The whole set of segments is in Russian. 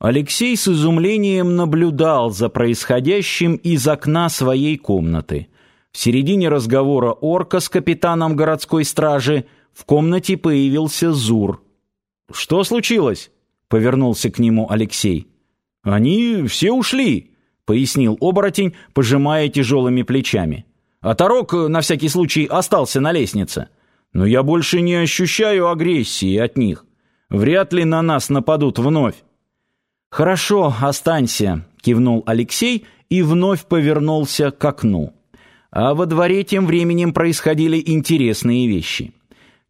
Алексей с изумлением наблюдал за происходящим из окна своей комнаты. В середине разговора орка с капитаном городской стражи в комнате появился Зур. «Что случилось?» — повернулся к нему Алексей. «Они все ушли», — пояснил оборотень, пожимая тяжелыми плечами. «А Тарок на всякий случай остался на лестнице. Но я больше не ощущаю агрессии от них. Вряд ли на нас нападут вновь». «Хорошо, останься», — кивнул Алексей и вновь повернулся к окну. А во дворе тем временем происходили интересные вещи.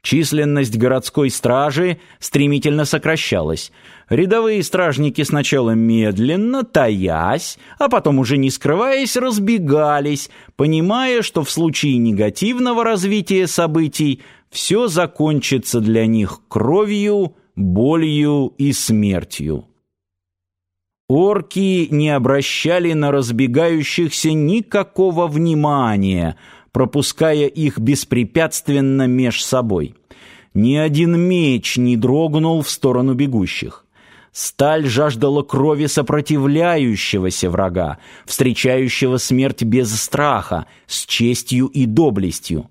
Численность городской стражи стремительно сокращалась. Рядовые стражники сначала медленно, таясь, а потом уже не скрываясь, разбегались, понимая, что в случае негативного развития событий все закончится для них кровью, болью и смертью. Орки не обращали на разбегающихся никакого внимания, пропуская их беспрепятственно меж собой. Ни один меч не дрогнул в сторону бегущих. Сталь жаждала крови сопротивляющегося врага, встречающего смерть без страха, с честью и доблестью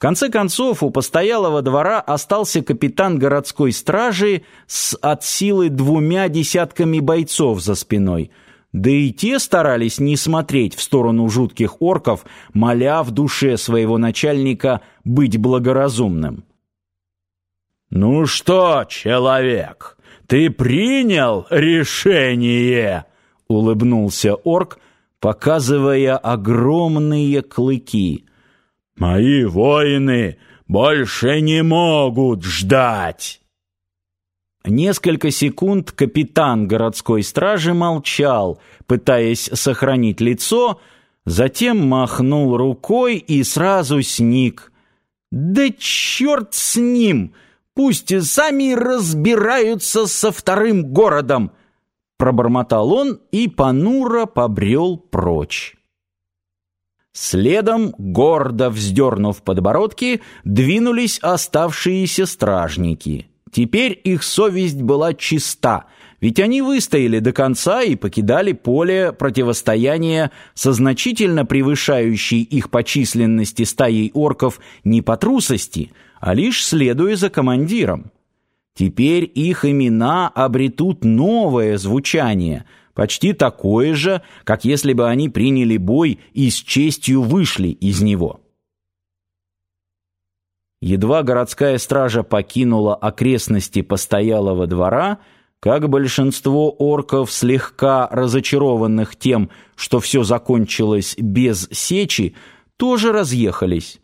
конце концов, у постоялого двора остался капитан городской стражи с от силы двумя десятками бойцов за спиной. Да и те старались не смотреть в сторону жутких орков, моля в душе своего начальника быть благоразумным. «Ну что, человек, ты принял решение?» — улыбнулся орк, показывая огромные клыки — Мои воины больше не могут ждать. Несколько секунд капитан городской стражи молчал, пытаясь сохранить лицо, затем махнул рукой и сразу сник. «Да черт с ним! Пусть сами разбираются со вторым городом!» Пробормотал он и понуро побрел прочь. Следом, гордо вздернув подбородки, двинулись оставшиеся стражники. Теперь их совесть была чиста, ведь они выстояли до конца и покидали поле противостояния со значительно превышающей их по численности стаей орков не по трусости, а лишь следуя за командиром. Теперь их имена обретут новое звучание – почти такое же, как если бы они приняли бой и с честью вышли из него. Едва городская стража покинула окрестности постоялого двора, как большинство орков, слегка разочарованных тем, что все закончилось без сечи, тоже разъехались.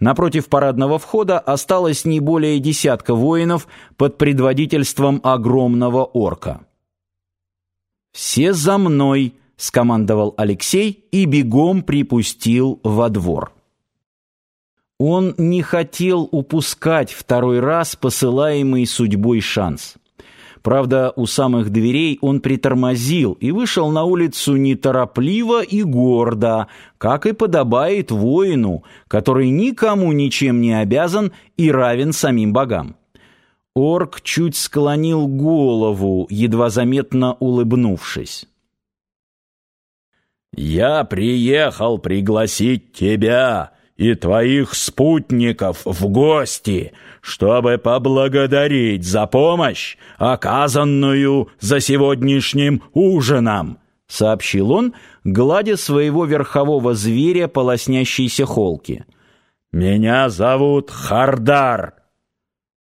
Напротив парадного входа осталось не более десятка воинов под предводительством огромного орка. «Все за мной!» — скомандовал Алексей и бегом припустил во двор. Он не хотел упускать второй раз посылаемый судьбой шанс. Правда, у самых дверей он притормозил и вышел на улицу неторопливо и гордо, как и подобает воину, который никому ничем не обязан и равен самим богам. Орк чуть склонил голову, едва заметно улыбнувшись. «Я приехал пригласить тебя и твоих спутников в гости, чтобы поблагодарить за помощь, оказанную за сегодняшним ужином», — сообщил он, гладя своего верхового зверя по холке. «Меня зовут Хардар».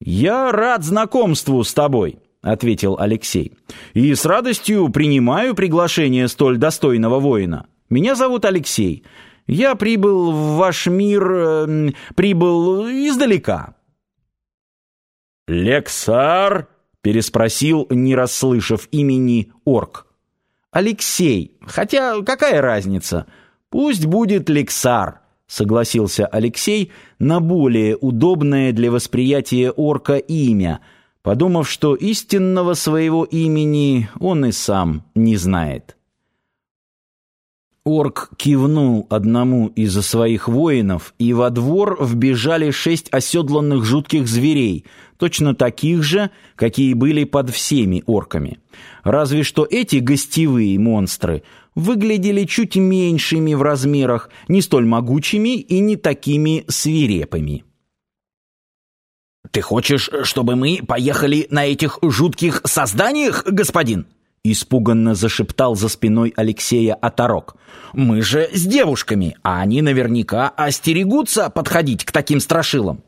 «Я рад знакомству с тобой», — ответил Алексей. «И с радостью принимаю приглашение столь достойного воина. Меня зовут Алексей. Я прибыл в ваш мир... Э, прибыл издалека». «Лексар?» — переспросил, не расслышав имени, орк. «Алексей. Хотя какая разница? Пусть будет Лексар согласился Алексей на более удобное для восприятия орка имя, подумав, что истинного своего имени он и сам не знает. Орк кивнул одному из своих воинов, и во двор вбежали шесть оседланных жутких зверей, точно таких же, какие были под всеми орками. Разве что эти гостевые монстры выглядели чуть меньшими в размерах, не столь могучими и не такими свирепыми. «Ты хочешь, чтобы мы поехали на этих жутких созданиях, господин?» Испуганно зашептал за спиной Алексея Оторок. «Мы же с девушками, а они наверняка остерегутся подходить к таким страшилам».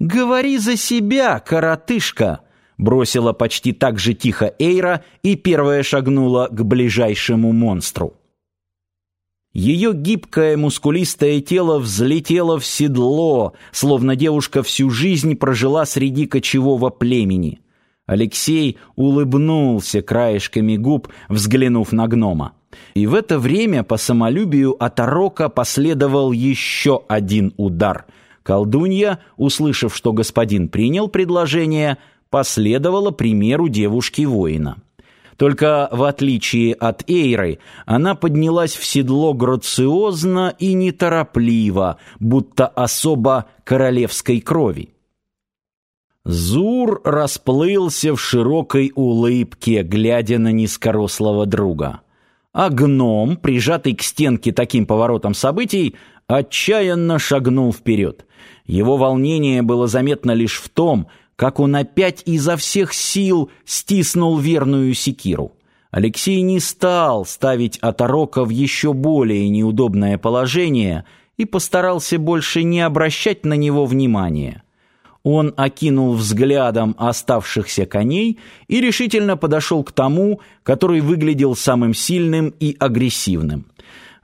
«Говори за себя, коротышка!» Бросила почти так же тихо Эйра и первая шагнула к ближайшему монстру. Ее гибкое мускулистое тело взлетело в седло, словно девушка всю жизнь прожила среди кочевого племени. Алексей улыбнулся краешками губ, взглянув на гнома. И в это время по самолюбию Атарока последовал еще один удар. Колдунья, услышав, что господин принял предложение, последовала примеру девушки-воина. Только в отличие от Эйры, она поднялась в седло грациозно и неторопливо, будто особо королевской крови. Зур расплылся в широкой улыбке, глядя на низкорослого друга. А гном, прижатый к стенке таким поворотом событий, отчаянно шагнул вперед. Его волнение было заметно лишь в том, как он опять изо всех сил стиснул верную секиру. Алексей не стал ставить Оторока в еще более неудобное положение и постарался больше не обращать на него внимания. Он окинул взглядом оставшихся коней и решительно подошел к тому, который выглядел самым сильным и агрессивным.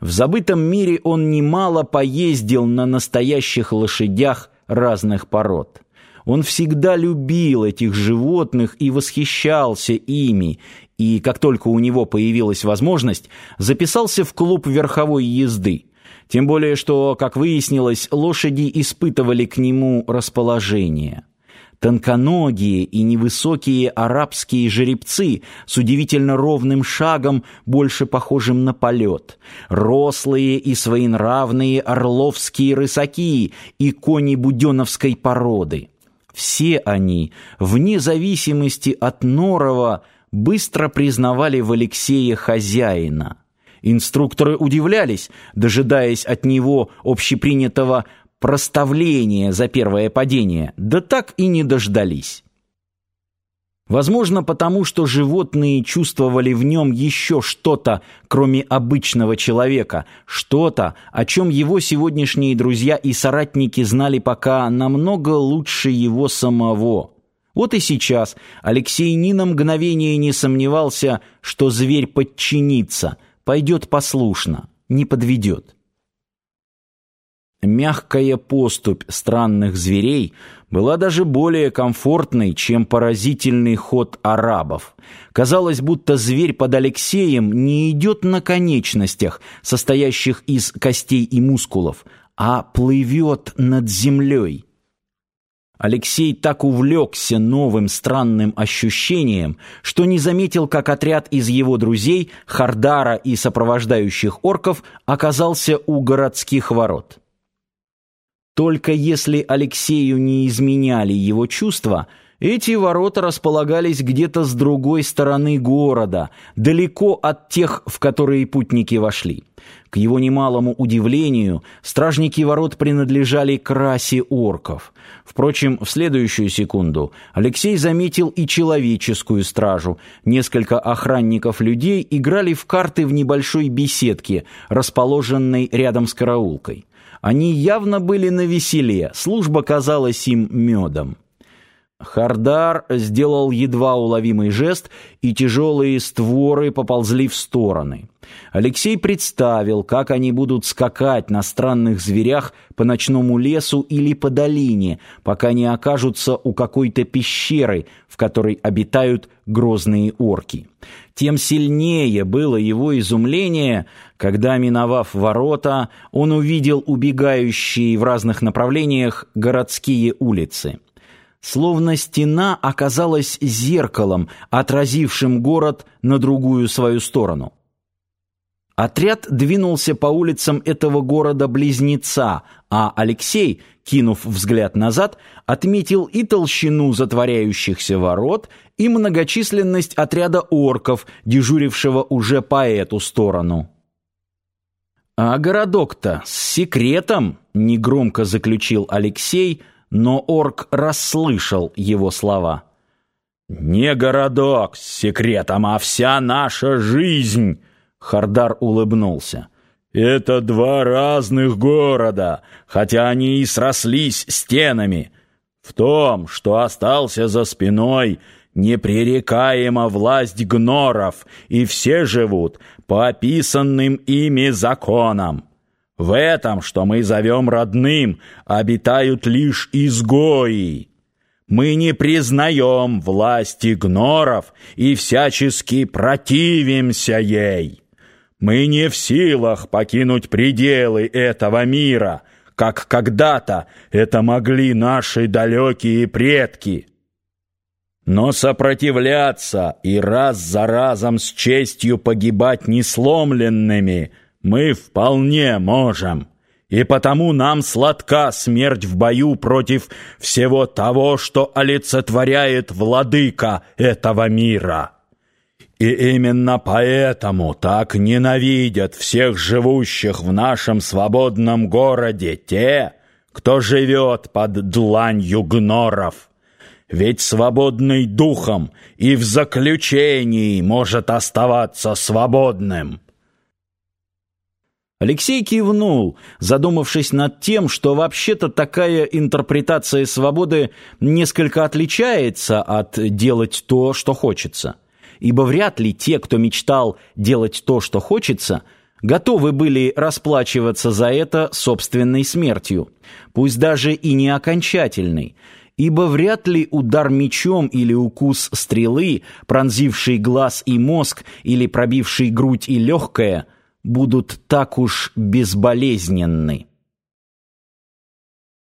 В забытом мире он немало поездил на настоящих лошадях разных пород. Он всегда любил этих животных и восхищался ими, и как только у него появилась возможность, записался в клуб верховой езды. Тем более, что, как выяснилось, лошади испытывали к нему расположение. Тонконогие и невысокие арабские жеребцы с удивительно ровным шагом, больше похожим на полет. Рослые и своенравные орловские рысаки и кони буденовской породы. Все они, вне зависимости от Норова, быстро признавали в Алексее хозяина. Инструкторы удивлялись, дожидаясь от него общепринятого проставления за первое падение, да так и не дождались. Возможно, потому что животные чувствовали в нем еще что-то, кроме обычного человека, что-то, о чем его сегодняшние друзья и соратники знали пока намного лучше его самого. Вот и сейчас Алексей ни на мгновение не сомневался, что зверь подчинится, пойдет послушно, не подведет. Мягкая поступь странных зверей была даже более комфортной, чем поразительный ход арабов. Казалось, будто зверь под Алексеем не идет на конечностях, состоящих из костей и мускулов, а плывет над землей. Алексей так увлекся новым странным ощущением, что не заметил, как отряд из его друзей, Хардара и сопровождающих орков оказался у городских ворот. Только если Алексею не изменяли его чувства, эти ворота располагались где-то с другой стороны города, далеко от тех, в которые путники вошли. К его немалому удивлению, стражники ворот принадлежали к расе орков. Впрочем, в следующую секунду Алексей заметил и человеческую стражу. Несколько охранников людей играли в карты в небольшой беседке, расположенной рядом с караулкой. Они явно были на веселе, служба казалась им медом. Хардар сделал едва уловимый жест, и тяжелые створы поползли в стороны. Алексей представил, как они будут скакать на странных зверях по ночному лесу или по долине, пока не окажутся у какой-то пещеры, в которой обитают грозные орки. Тем сильнее было его изумление, когда, миновав ворота, он увидел убегающие в разных направлениях городские улицы словно стена оказалась зеркалом, отразившим город на другую свою сторону. Отряд двинулся по улицам этого города-близнеца, а Алексей, кинув взгляд назад, отметил и толщину затворяющихся ворот, и многочисленность отряда орков, дежурившего уже по эту сторону. «А городок-то с секретом!» — негромко заключил Алексей, но орк расслышал его слова. «Не городок с секретом, а вся наша жизнь!» Хардар улыбнулся. «Это два разных города, хотя они и срослись стенами. В том, что остался за спиной, непререкаема власть гноров, и все живут по описанным ими законам. В этом, что мы зовем родным, обитают лишь изгои». Мы не признаем власти гноров и всячески противимся ей. Мы не в силах покинуть пределы этого мира, как когда-то это могли наши далекие предки. Но сопротивляться и раз за разом с честью погибать несломленными мы вполне можем. И потому нам сладка смерть в бою против всего того, что олицетворяет владыка этого мира». И именно поэтому так ненавидят всех живущих в нашем свободном городе те, кто живет под дланью гноров. Ведь свободный духом и в заключении может оставаться свободным. Алексей кивнул, задумавшись над тем, что вообще-то такая интерпретация свободы несколько отличается от «делать то, что хочется» ибо вряд ли те, кто мечтал делать то, что хочется, готовы были расплачиваться за это собственной смертью, пусть даже и не окончательной, ибо вряд ли удар мечом или укус стрелы, пронзивший глаз и мозг или пробивший грудь и легкое, будут так уж безболезненны.